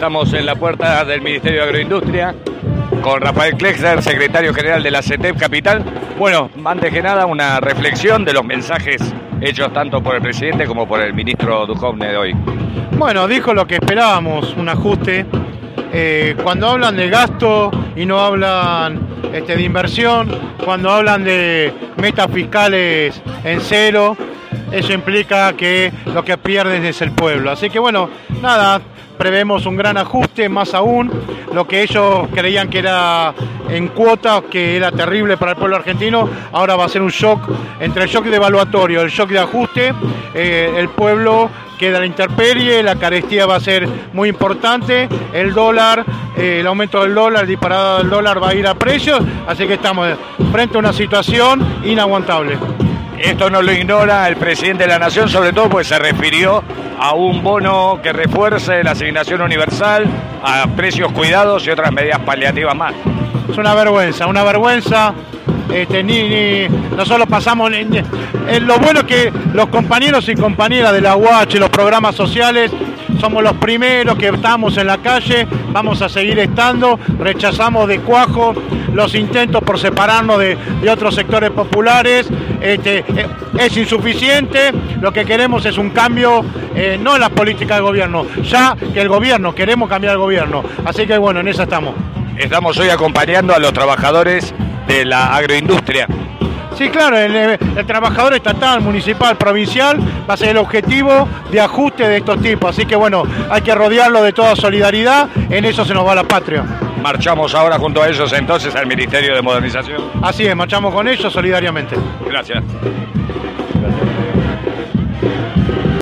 Estamos en la puerta del Ministerio de Agroindustria con Rafael Klexler, secretario general de la CETEP Capital. Bueno, antes que nada, una reflexión de los mensajes hechos tanto por el presidente como por el ministro Duhovne de hoy. Bueno, dijo lo que esperábamos, un ajuste. Eh, cuando hablan de gasto y no hablan este, de inversión, cuando hablan de metas fiscales en cero, eso implica que lo que pierdes es el pueblo. Así que bueno, nada, prevemos un gran ajuste, más aún lo que ellos creían que era en cuota, que era terrible para el pueblo argentino, ahora va a ser un shock, entre el shock de evaluatorio, el shock de ajuste, eh, el pueblo queda la intemperie, la carestía va a ser muy importante, el dólar, eh, el aumento del dólar, el disparado del dólar va a ir a precios, así que estamos frente a una situación inaguantable. Esto no lo ignora el presidente de la Nación, sobre todo porque se refirió a un bono que refuerce la asignación universal, a precios cuidados y otras medidas paliativas más. Es una vergüenza, una vergüenza. Este, ni, nosotros pasamos. lo bueno es que los compañeros y compañeras de la UAH, los programas sociales, somos los primeros que estamos en la calle, vamos a seguir estando, rechazamos de cuajo los intentos por separarnos de, otros sectores populares, este, eh, es insuficiente, lo que queremos es un cambio, eh, no en la política del gobierno, ya que el gobierno, queremos cambiar el gobierno, así que bueno, en eso estamos. Estamos hoy acompañando a los trabajadores de la agroindustria. Sí, claro, el, trabajador estatal, municipal, provincial va a ser el objetivo de ajuste de estos tipos. Así que bueno, hay que rodearlo de toda solidaridad, en eso se nos va la patria. Marchamos ahora junto a ellos entonces al Ministerio de Modernización. Así es, marchamos con ellos solidariamente. Gracias. Gracias.